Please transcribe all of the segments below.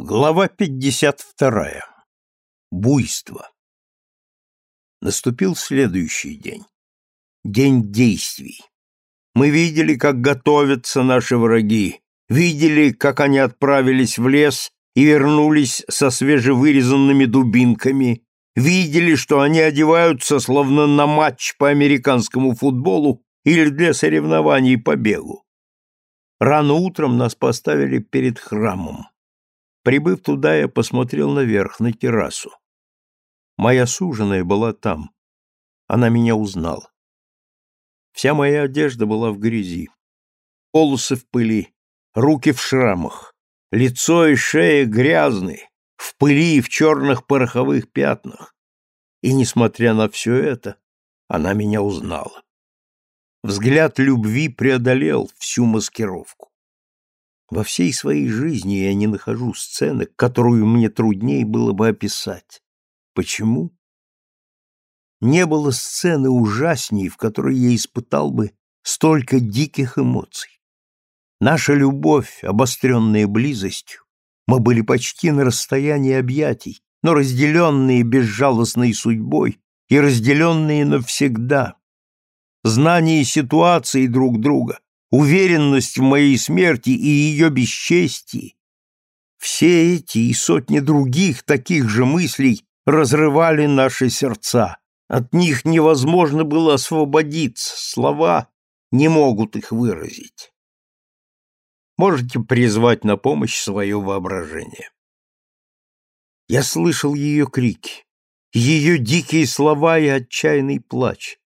Глава 52. Буйство. Наступил следующий день. День действий. Мы видели, как готовятся наши враги, видели, как они отправились в лес и вернулись со свежевырезанными дубинками, видели, что они одеваются словно на матч по американскому футболу или для соревнований по бегу. Рано утром нас поставили перед храмом. Прибыв туда, я посмотрел наверх, на террасу. Моя суженая была там. Она меня узнала. Вся моя одежда была в грязи. Волосы в пыли, руки в шрамах, лицо и шея грязные, в пыли и в черных пороховых пятнах. И, несмотря на все это, она меня узнала. Взгляд любви преодолел всю маскировку. Во всей своей жизни я не нахожу сцены, которую мне труднее было бы описать. Почему? Не было сцены ужасней, в которой я испытал бы столько диких эмоций. Наша любовь, обостренная близостью, мы были почти на расстоянии объятий, но разделенные безжалостной судьбой и разделенные навсегда. Знание ситуации друг друга, уверенность в моей смерти и ее бесчестии, все эти и сотни других таких же мыслей разрывали наши сердца. От них невозможно было освободиться, слова не могут их выразить. Можете призвать на помощь свое воображение. Я слышал ее крики, ее дикие слова и отчаянный плач.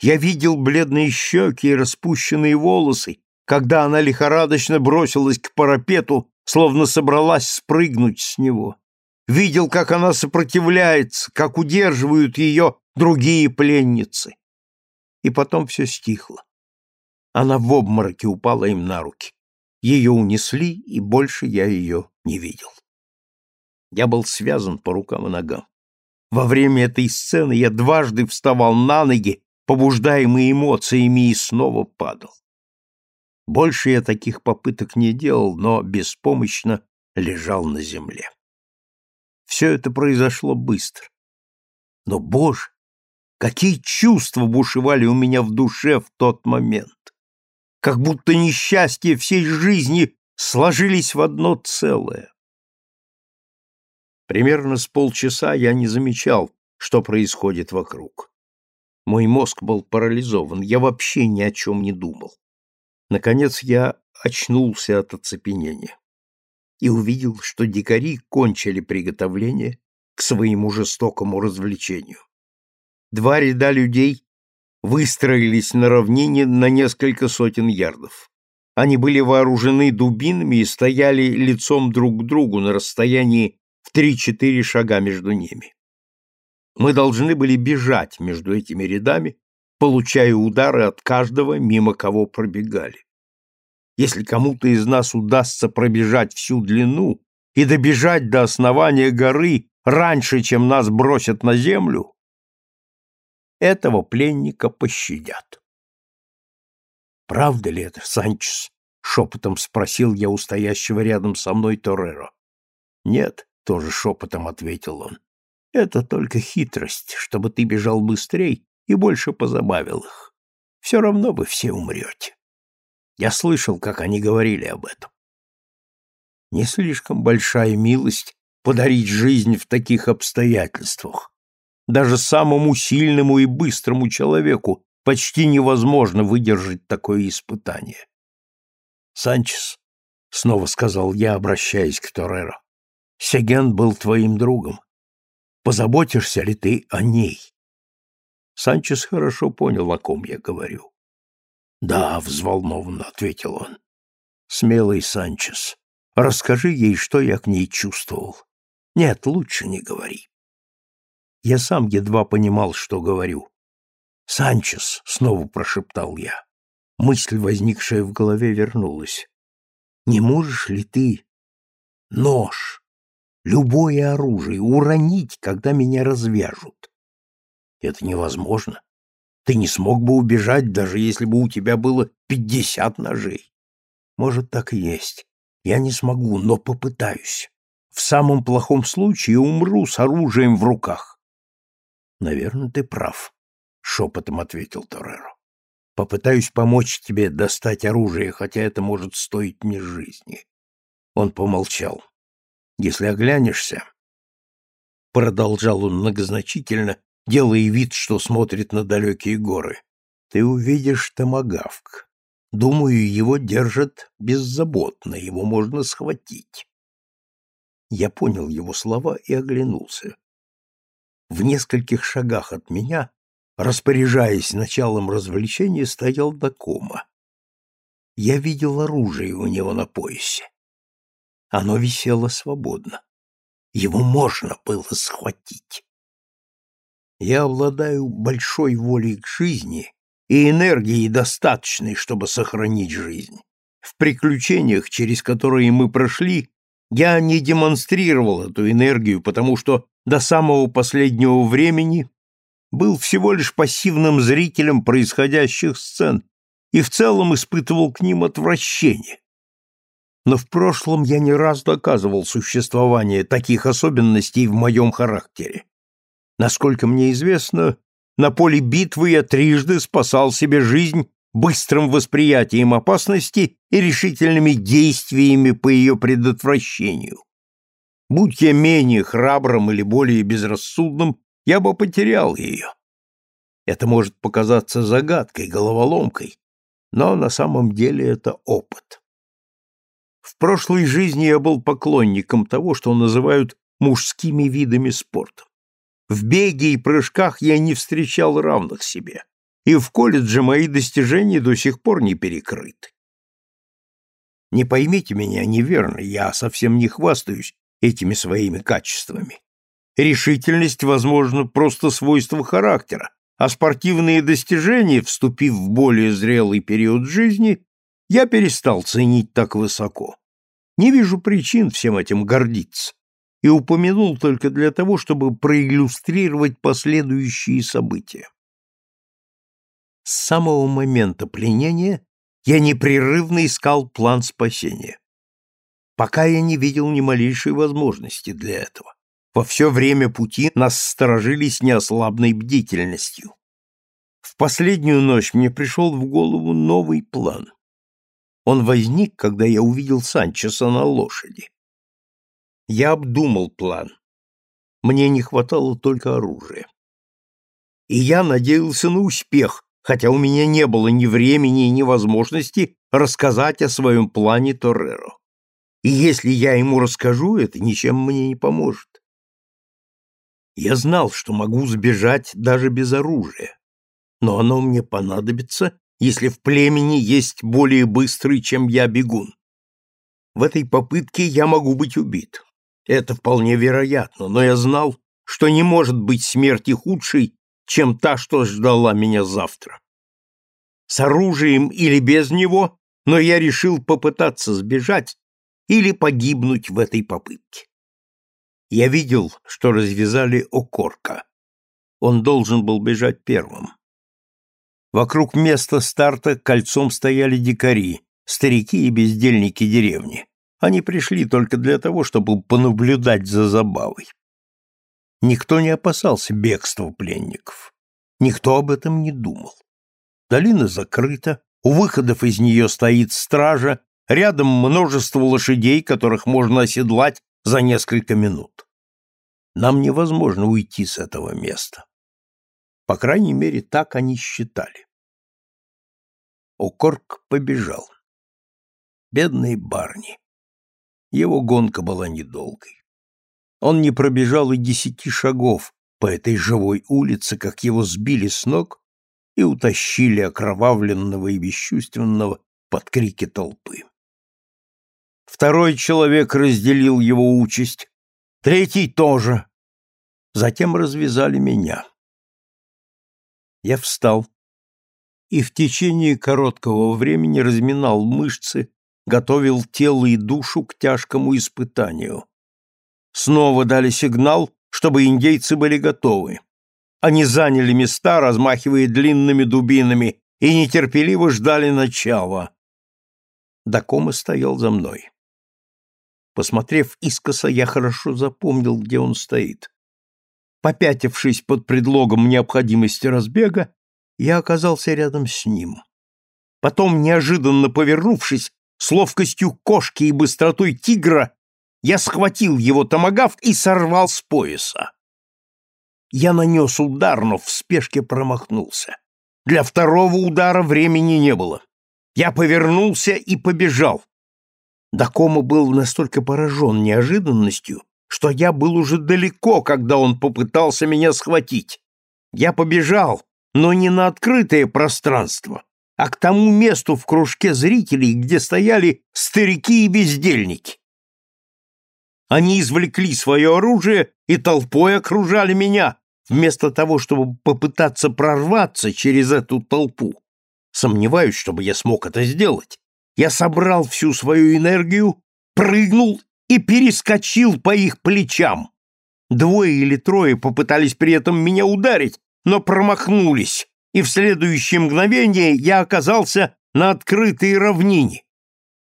Я видел бледные щеки и распущенные волосы, когда она лихорадочно бросилась к парапету, словно собралась спрыгнуть с него. Видел, как она сопротивляется, как удерживают ее другие пленницы. И потом все стихло. Она в обмороке упала им на руки. Ее унесли, и больше я ее не видел. Я был связан по рукам и ногам. Во время этой сцены я дважды вставал на ноги побуждаемый эмоциями, и снова падал. Больше я таких попыток не делал, но беспомощно лежал на земле. Все это произошло быстро. Но, Боже, какие чувства бушевали у меня в душе в тот момент! Как будто несчастья всей жизни сложились в одно целое. Примерно с полчаса я не замечал, что происходит вокруг. Мой мозг был парализован, я вообще ни о чем не думал. Наконец я очнулся от оцепенения и увидел, что дикари кончили приготовление к своему жестокому развлечению. Два ряда людей выстроились на равнине на несколько сотен ярдов. Они были вооружены дубинами и стояли лицом друг к другу на расстоянии в три-четыре шага между ними. Мы должны были бежать между этими рядами, получая удары от каждого, мимо кого пробегали. Если кому-то из нас удастся пробежать всю длину и добежать до основания горы раньше, чем нас бросят на землю, этого пленника пощадят. «Правда ли это, Санчес?» — шепотом спросил я у стоящего рядом со мной Тореро. «Нет», — тоже шепотом ответил он. Это только хитрость, чтобы ты бежал быстрей и больше позабавил их. Все равно вы все умрете. Я слышал, как они говорили об этом. Не слишком большая милость подарить жизнь в таких обстоятельствах. Даже самому сильному и быстрому человеку почти невозможно выдержать такое испытание. «Санчес», — снова сказал я, обращаясь к Тореро, — «Сеген был твоим другом. Позаботишься ли ты о ней? Санчес хорошо понял, о ком я говорю. Да, взволнованно ответил он. Смелый Санчес, расскажи ей, что я к ней чувствовал. Нет, лучше не говори. Я сам едва понимал, что говорю. Санчес, снова прошептал я. Мысль, возникшая в голове, вернулась. Не можешь ли ты нож любое оружие уронить, когда меня развяжут. Это невозможно. Ты не смог бы убежать, даже если бы у тебя было пятьдесят ножей. Может, так и есть. Я не смогу, но попытаюсь. В самом плохом случае умру с оружием в руках. Наверное, ты прав, шепотом ответил Тореро. Попытаюсь помочь тебе достать оружие, хотя это может стоить мне жизни. Он помолчал. Если оглянешься, продолжал он многозначительно, делая вид, что смотрит на далекие горы, ты увидишь томагавк. Думаю, его держат беззаботно, его можно схватить. Я понял его слова и оглянулся. В нескольких шагах от меня, распоряжаясь началом развлечения, стоял Дакома. Я видел оружие у него на поясе. Оно висело свободно. Его можно было схватить. Я обладаю большой волей к жизни и энергией достаточной, чтобы сохранить жизнь. В приключениях, через которые мы прошли, я не демонстрировал эту энергию, потому что до самого последнего времени был всего лишь пассивным зрителем происходящих сцен и в целом испытывал к ним отвращение. Но в прошлом я не раз доказывал существование таких особенностей в моем характере. Насколько мне известно, на поле битвы я трижды спасал себе жизнь быстрым восприятием опасности и решительными действиями по ее предотвращению. Будь я менее храбрым или более безрассудным, я бы потерял ее. Это может показаться загадкой, головоломкой, но на самом деле это опыт. В прошлой жизни я был поклонником того, что называют мужскими видами спорта. В беге и прыжках я не встречал равных себе и в колледже мои достижения до сих пор не перекрыты. Не поймите меня неверно, я совсем не хвастаюсь этими своими качествами. Решительность, возможно, просто свойство характера, а спортивные достижения, вступив в более зрелый период жизни, я перестал ценить так высоко. Не вижу причин всем этим гордиться и упомянул только для того, чтобы проиллюстрировать последующие события. С самого момента пленения я непрерывно искал план спасения. Пока я не видел ни малейшей возможности для этого. Во все время пути нас сторожились неослабной бдительностью. В последнюю ночь мне пришел в голову новый план. Он возник, когда я увидел Санчеса на лошади. Я обдумал план. Мне не хватало только оружия. И я надеялся на успех, хотя у меня не было ни времени, ни возможности рассказать о своем плане Торреро. И если я ему расскажу, это ничем мне не поможет. Я знал, что могу сбежать даже без оружия, но оно мне понадобится, если в племени есть более быстрый, чем я, бегун. В этой попытке я могу быть убит. Это вполне вероятно, но я знал, что не может быть смерти худшей, чем та, что ждала меня завтра. С оружием или без него, но я решил попытаться сбежать или погибнуть в этой попытке. Я видел, что развязали окорка. Он должен был бежать первым. Вокруг места старта кольцом стояли дикари, старики и бездельники деревни. Они пришли только для того, чтобы понаблюдать за забавой. Никто не опасался бегства пленников. Никто об этом не думал. Долина закрыта, у выходов из нее стоит стража, рядом множество лошадей, которых можно оседлать за несколько минут. Нам невозможно уйти с этого места. По крайней мере, так они считали. Окорк побежал. Бедный Барни. Его гонка была недолгой. Он не пробежал и десяти шагов по этой живой улице, как его сбили с ног и утащили окровавленного и бесчувственного под крики толпы. Второй человек разделил его участь, третий тоже. Затем развязали меня. Я встал и в течение короткого времени разминал мышцы, готовил тело и душу к тяжкому испытанию. Снова дали сигнал, чтобы индейцы были готовы. Они заняли места, размахивая длинными дубинами, и нетерпеливо ждали начала. Дакома стоял за мной. Посмотрев искоса, я хорошо запомнил, где он стоит. Попятившись под предлогом необходимости разбега, я оказался рядом с ним. Потом, неожиданно повернувшись, с ловкостью кошки и быстротой тигра, я схватил его томагавк и сорвал с пояса. Я нанес удар, но в спешке промахнулся. Для второго удара времени не было. Я повернулся и побежал. Дакома был настолько поражен неожиданностью, что я был уже далеко, когда он попытался меня схватить. Я побежал, но не на открытое пространство, а к тому месту в кружке зрителей, где стояли старики и бездельники. Они извлекли свое оружие и толпой окружали меня, вместо того, чтобы попытаться прорваться через эту толпу. Сомневаюсь, чтобы я смог это сделать. Я собрал всю свою энергию, прыгнул и перескочил по их плечам. Двое или трое попытались при этом меня ударить, но промахнулись, и в следующее мгновение я оказался на открытой равнине,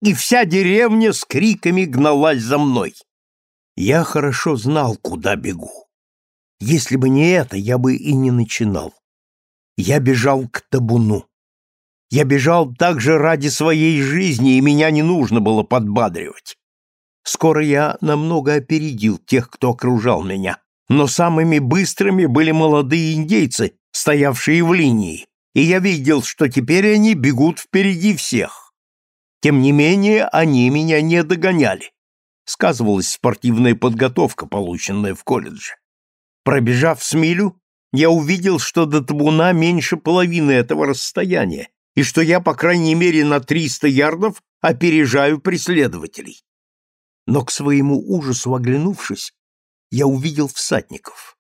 и вся деревня с криками гналась за мной. Я хорошо знал, куда бегу. Если бы не это, я бы и не начинал. Я бежал к табуну. Я бежал также ради своей жизни, и меня не нужно было подбадривать. Скоро я намного опередил тех, кто окружал меня, но самыми быстрыми были молодые индейцы, стоявшие в линии, и я видел, что теперь они бегут впереди всех. Тем не менее, они меня не догоняли. Сказывалась спортивная подготовка, полученная в колледже. Пробежав с милю, я увидел, что до табуна меньше половины этого расстояния, и что я, по крайней мере, на 300 ярдов опережаю преследователей. Но к своему ужасу оглянувшись, я увидел всадников.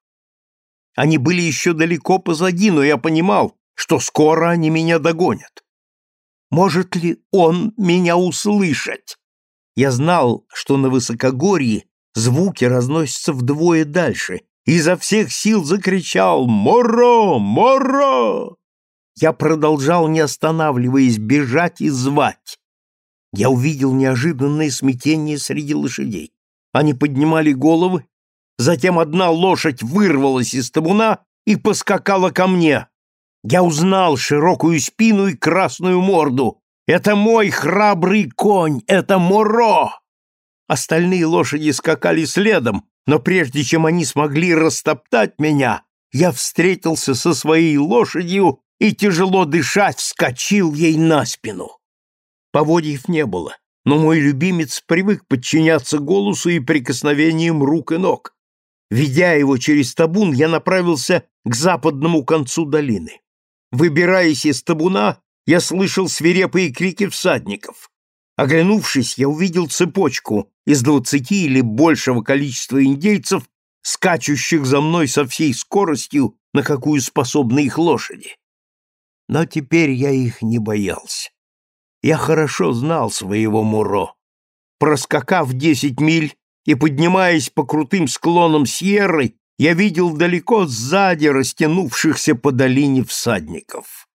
Они были еще далеко позади, но я понимал, что скоро они меня догонят. Может ли он меня услышать? Я знал, что на высокогорье звуки разносятся вдвое дальше, и изо всех сил закричал «Моро! Моро!» Я продолжал, не останавливаясь, бежать и звать. Я увидел неожиданное смятение среди лошадей. Они поднимали головы, затем одна лошадь вырвалась из табуна и поскакала ко мне. Я узнал широкую спину и красную морду. Это мой храбрый конь, это Моро! Остальные лошади скакали следом, но прежде чем они смогли растоптать меня, я встретился со своей лошадью и, тяжело дышать, вскочил ей на спину. Поводьев не было, но мой любимец привык подчиняться голосу и прикосновениям рук и ног. Ведя его через табун, я направился к западному концу долины. Выбираясь из табуна, я слышал свирепые крики всадников. Оглянувшись, я увидел цепочку из двадцати или большего количества индейцев, скачущих за мной со всей скоростью, на какую способны их лошади. Но теперь я их не боялся. Я хорошо знал своего Муро. Проскакав десять миль и поднимаясь по крутым склонам Сьерры, я видел далеко сзади растянувшихся по долине всадников.